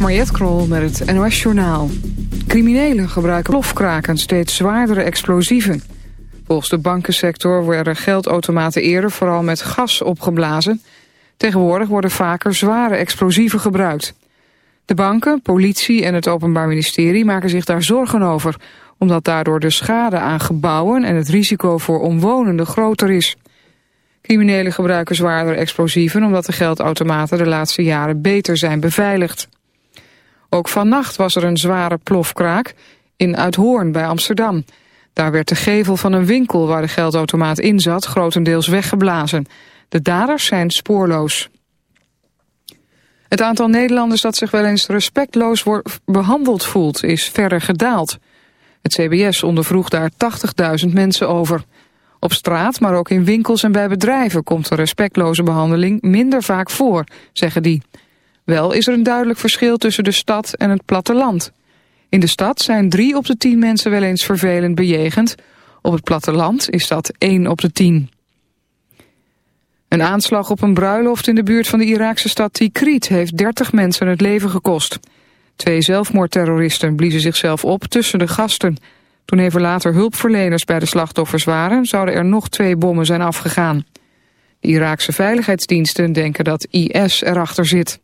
Mariette Krol met het NOS Journaal. Criminelen gebruiken plofkraken steeds zwaardere explosieven. Volgens de bankensector werden geldautomaten eerder vooral met gas opgeblazen. Tegenwoordig worden vaker zware explosieven gebruikt. De banken, politie en het Openbaar Ministerie maken zich daar zorgen over... omdat daardoor de schade aan gebouwen en het risico voor omwonenden groter is... Criminelen gebruiken zwaardere explosieven omdat de geldautomaten de laatste jaren beter zijn beveiligd. Ook vannacht was er een zware plofkraak in Uithoorn bij Amsterdam. Daar werd de gevel van een winkel waar de geldautomaat in zat grotendeels weggeblazen. De daders zijn spoorloos. Het aantal Nederlanders dat zich wel eens respectloos behandeld voelt is verder gedaald. Het CBS ondervroeg daar 80.000 mensen over. Op straat, maar ook in winkels en bij bedrijven komt de respectloze behandeling minder vaak voor, zeggen die. Wel is er een duidelijk verschil tussen de stad en het platteland. In de stad zijn drie op de tien mensen wel eens vervelend bejegend. Op het platteland is dat één op de tien. Een aanslag op een bruiloft in de buurt van de Iraakse stad Tikrit heeft 30 mensen het leven gekost. Twee zelfmoordterroristen bliezen zichzelf op tussen de gasten. Toen even later hulpverleners bij de slachtoffers waren... zouden er nog twee bommen zijn afgegaan. De Iraakse veiligheidsdiensten denken dat IS erachter zit.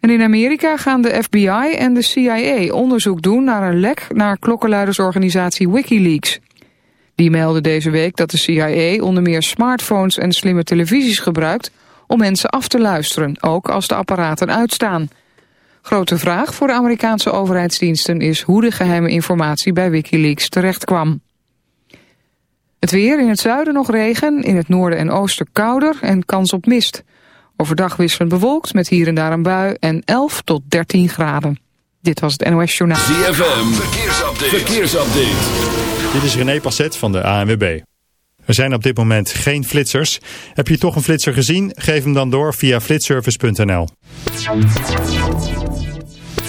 En in Amerika gaan de FBI en de CIA onderzoek doen naar een lek naar klokkenluidersorganisatie Wikileaks. Die melden deze week dat de CIA onder meer smartphones en slimme televisies gebruikt om mensen af te luisteren, ook als de apparaten uitstaan. Grote vraag voor de Amerikaanse overheidsdiensten is hoe de geheime informatie bij Wikileaks terechtkwam. Het weer in het zuiden nog regen, in het noorden en oosten kouder en kans op mist. Overdag wisselend bewolkt met hier en daar een bui en 11 tot 13 graden. Dit was het NOS Journaal. ZFM, verkeersupdate. verkeersupdate. Dit is René Passet van de ANWB. Er zijn op dit moment geen flitsers. Heb je toch een flitser gezien? Geef hem dan door via flitservice.nl.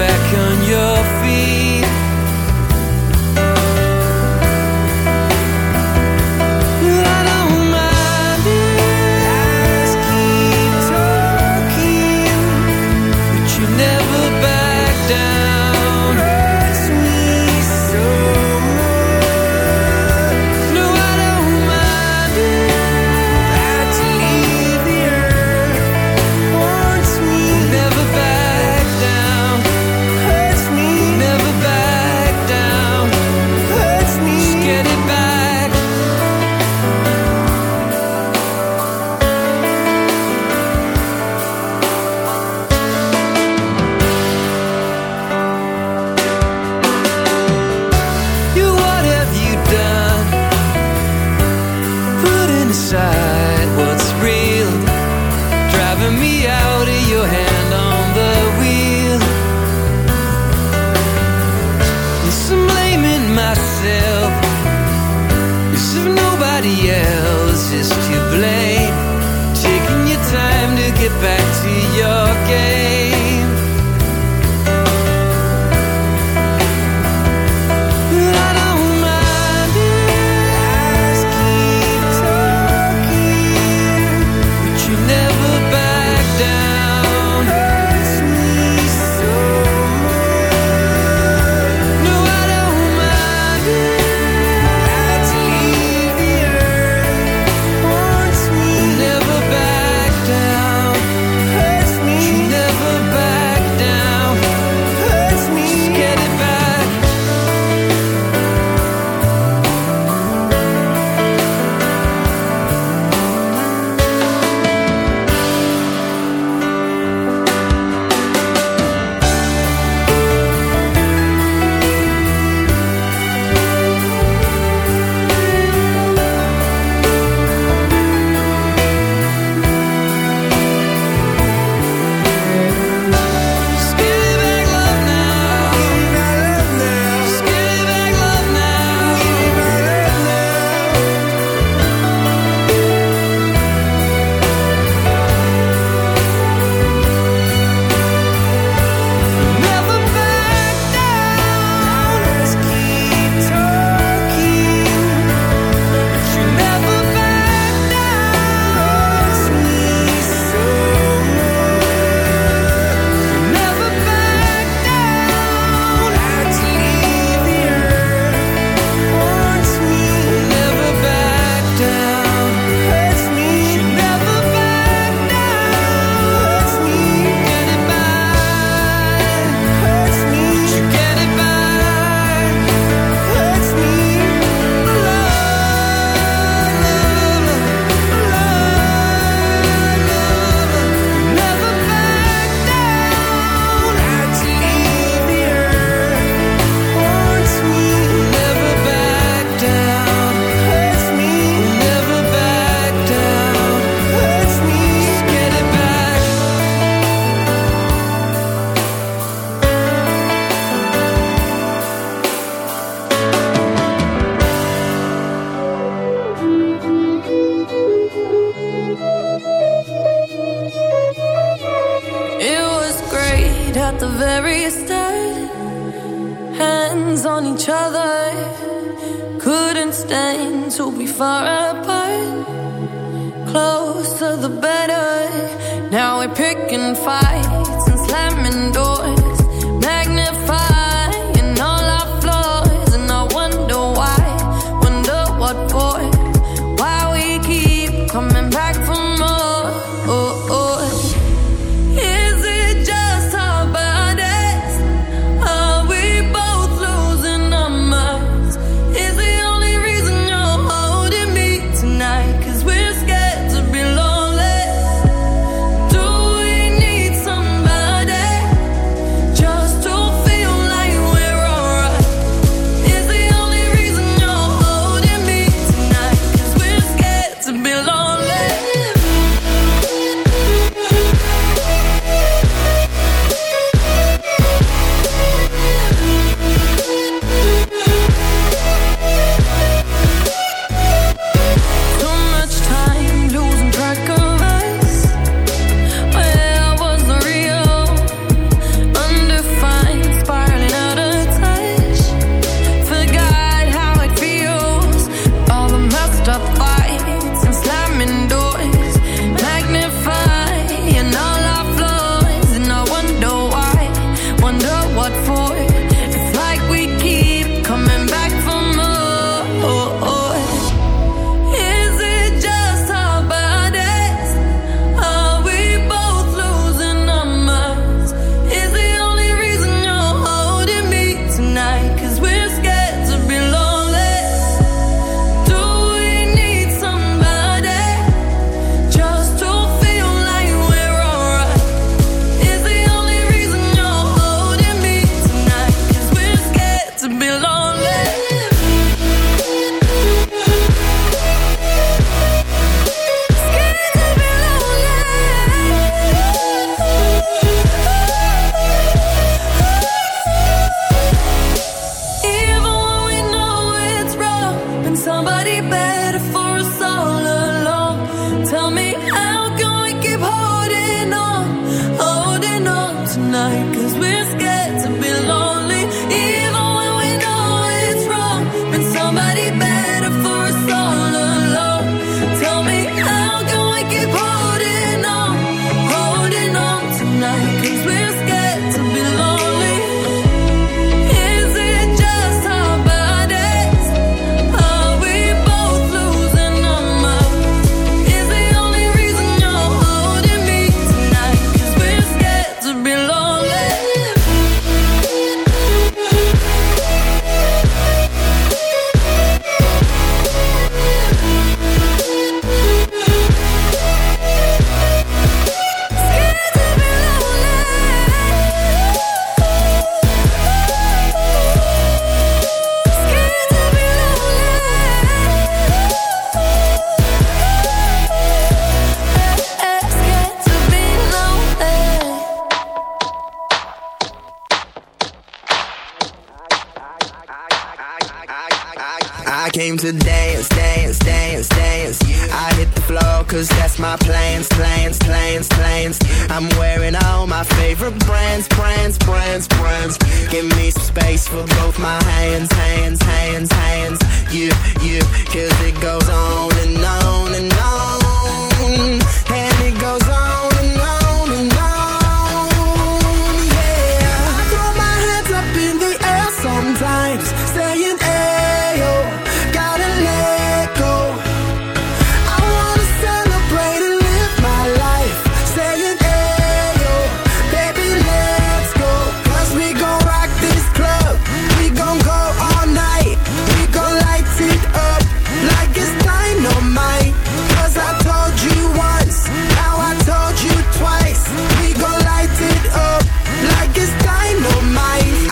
Back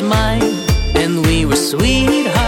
was mine, and we were sweethearts.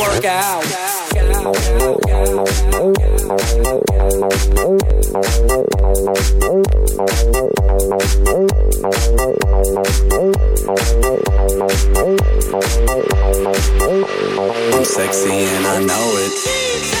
Work. I'm sexy and I know it.